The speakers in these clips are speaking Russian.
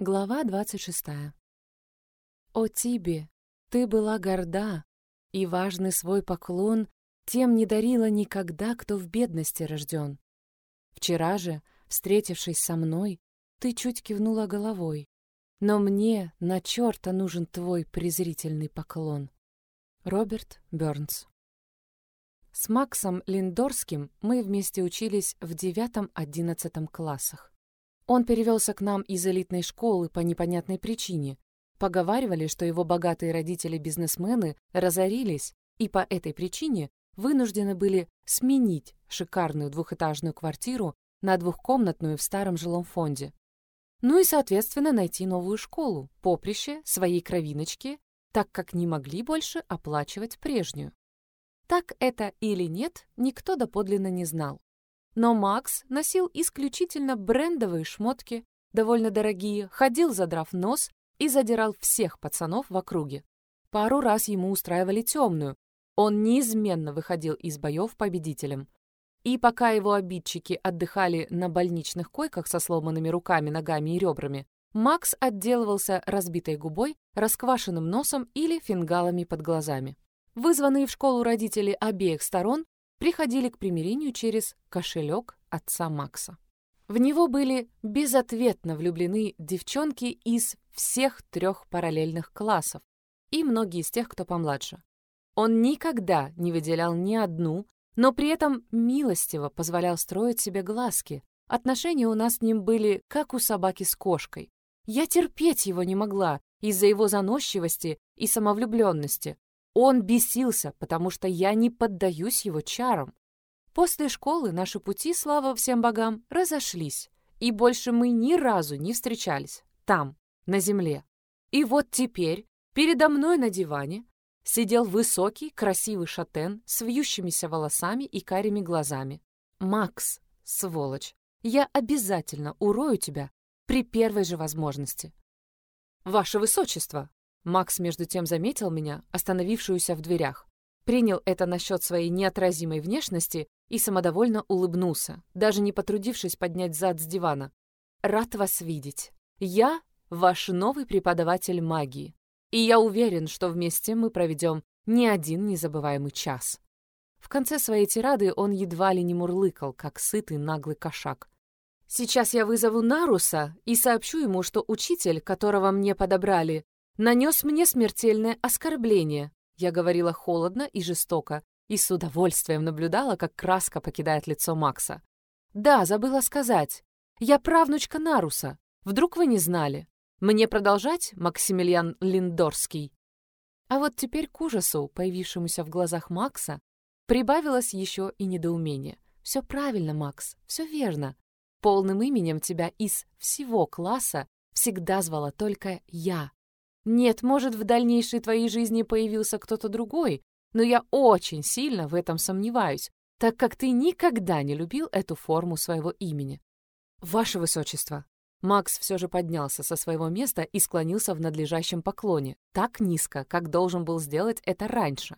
Глава 26. О Тибе, ты была горда, и важный свой поклон тем не дарила никогда, кто в бедности рожден. Вчера же, встретившись со мной, ты чуть кивнула головой, но мне на черта нужен твой презрительный поклон. Роберт Бёрнс С Максом Линдорским мы вместе учились в девятом-одиннадцатом классах. Он перевелся к нам из элитной школы по непонятной причине. Поговаривали, что его богатые родители-бизнесмены разорились и по этой причине вынуждены были сменить шикарную двухэтажную квартиру на двухкомнатную в старом жилом фонде. Ну и, соответственно, найти новую школу, поприще, своей кровиночки, так как не могли больше оплачивать прежнюю. Так это или нет, никто доподлинно не знал. Но Макс носил исключительно брендовые шмотки, довольно дорогие, ходил, задрав нос, и задирал всех пацанов в округе. Пару раз ему устраивали темную. Он неизменно выходил из боев победителем. И пока его обидчики отдыхали на больничных койках со сломанными руками, ногами и ребрами, Макс отделывался разбитой губой, расквашенным носом или фингалами под глазами. Вызванные в школу родители обеих сторон приходили к примирению через кошелек отца Макса. В него были безответно влюблены девчонки из всех трех параллельных классов и многие из тех, кто помладше. Он никогда не выделял ни одну, но при этом милостиво позволял строить себе глазки. Отношения у нас с ним были как у собаки с кошкой. Я терпеть его не могла из-за его заносчивости и самовлюбленности, он бесился, потому что я не поддаюсь его чарам. После школы наши пути, слава всем богам, разошлись, и больше мы ни разу не встречались там, на земле. И вот теперь передо мной на диване сидел высокий, красивый шатен с вьющимися волосами и карими глазами. «Макс, сволочь, я обязательно урою тебя при первой же возможности». «Ваше Высочество!» Макс между тем заметил меня, остановившуюся в дверях. Принял это насчет своей неотразимой внешности и самодовольно улыбнулся, даже не потрудившись поднять зад с дивана. «Рад вас видеть. Я ваш новый преподаватель магии, и я уверен, что вместе мы проведем не один незабываемый час». В конце своей тирады он едва ли не мурлыкал, как сытый наглый кошак. «Сейчас я вызову Наруса и сообщу ему, что учитель, которого мне подобрали, нанес мне смертельное оскорбление. Я говорила холодно и жестоко, и с удовольствием наблюдала, как краска покидает лицо Макса. «Да, забыла сказать. Я правнучка Наруса. Вдруг вы не знали? Мне продолжать, Максимилиан Линдорский?» А вот теперь к ужасу, появившемуся в глазах Макса, прибавилось еще и недоумение. «Все правильно, Макс, все верно. Полным именем тебя из всего класса всегда звала только я, нет, может, в дальнейшей твоей жизни появился кто-то другой, но я очень сильно в этом сомневаюсь, так как ты никогда не любил эту форму своего имени. Ваше Высочество!» Макс все же поднялся со своего места и склонился в надлежащем поклоне, так низко, как должен был сделать это раньше.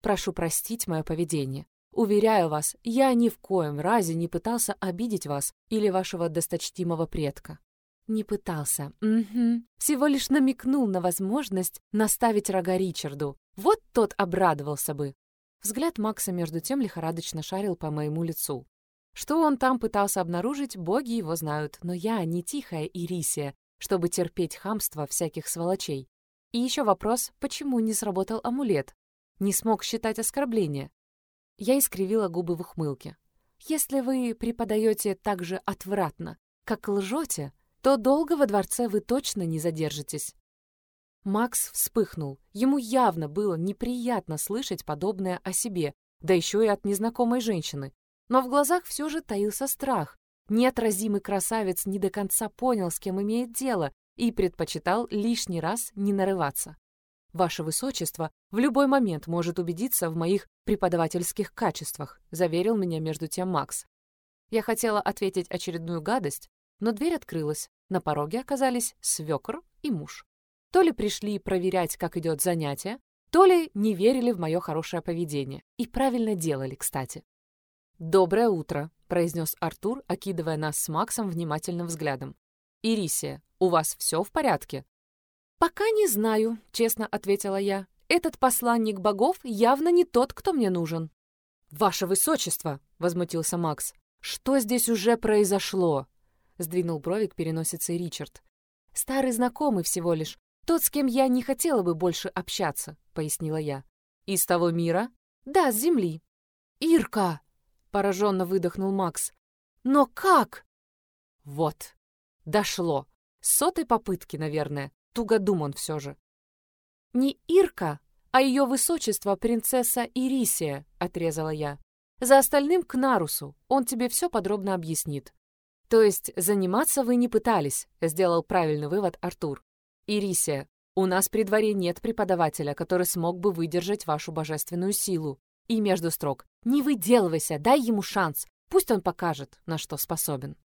«Прошу простить мое поведение. Уверяю вас, я ни в коем разе не пытался обидеть вас или вашего досточтимого предка. Не пытался. Угу. Всего лишь намекнул на возможность наставить рога Ричарду. Вот тот обрадовался бы. Взгляд Макса между тем лихорадочно шарил по моему лицу. Что он там пытался обнаружить, боги его знают, но я не тихая Ирисия, чтобы терпеть хамство всяких сволочей. И еще вопрос, почему не сработал амулет? Не смог считать оскорбление. Я искривила губы в ухмылке. Если вы преподаете так же отвратно, как лжете, то долго во дворце вы точно не задержитесь». Макс вспыхнул. Ему явно было неприятно слышать подобное о себе, да еще и от незнакомой женщины. Но в глазах все же таился страх. Неотразимый красавец не до конца понял, с кем имеет дело, и предпочитал лишний раз не нарываться. «Ваше Высочество в любой момент может убедиться в моих преподавательских качествах», заверил меня между тем Макс. Я хотела ответить очередную гадость, но дверь открылась. На пороге оказались свекр и муж. То ли пришли проверять, как идет занятие, то ли не верили в мое хорошее поведение. И правильно делали, кстати. «Доброе утро», — произнес Артур, окидывая нас с Максом внимательным взглядом. «Ирисия, У вас все в порядке?» «Пока не знаю», — честно ответила я. «Этот посланник богов явно не тот, кто мне нужен». «Ваше высочество!» — возмутился Макс. «Что здесь уже произошло?» — сдвинул бровик переносицей Ричард. «Старый знакомый всего лишь. Тот, с кем я не хотела бы больше общаться», — пояснила я. «Из того мира?» «Да, с земли». «Ирка!» — пораженно выдохнул Макс. «Но как?» «Вот. Дошло. Сотой попытки, наверное. Тугодум он все же». «Не Ирка, а ее высочество принцесса Ирисия», — отрезала я. «За остальным к Нарусу. Он тебе все подробно объяснит». «То есть заниматься вы не пытались», — сделал правильный вывод Артур. «Ирисия, у нас при дворе нет преподавателя, который смог бы выдержать вашу божественную силу. И между строк, не выделывайся, дай ему шанс, пусть он покажет, на что способен».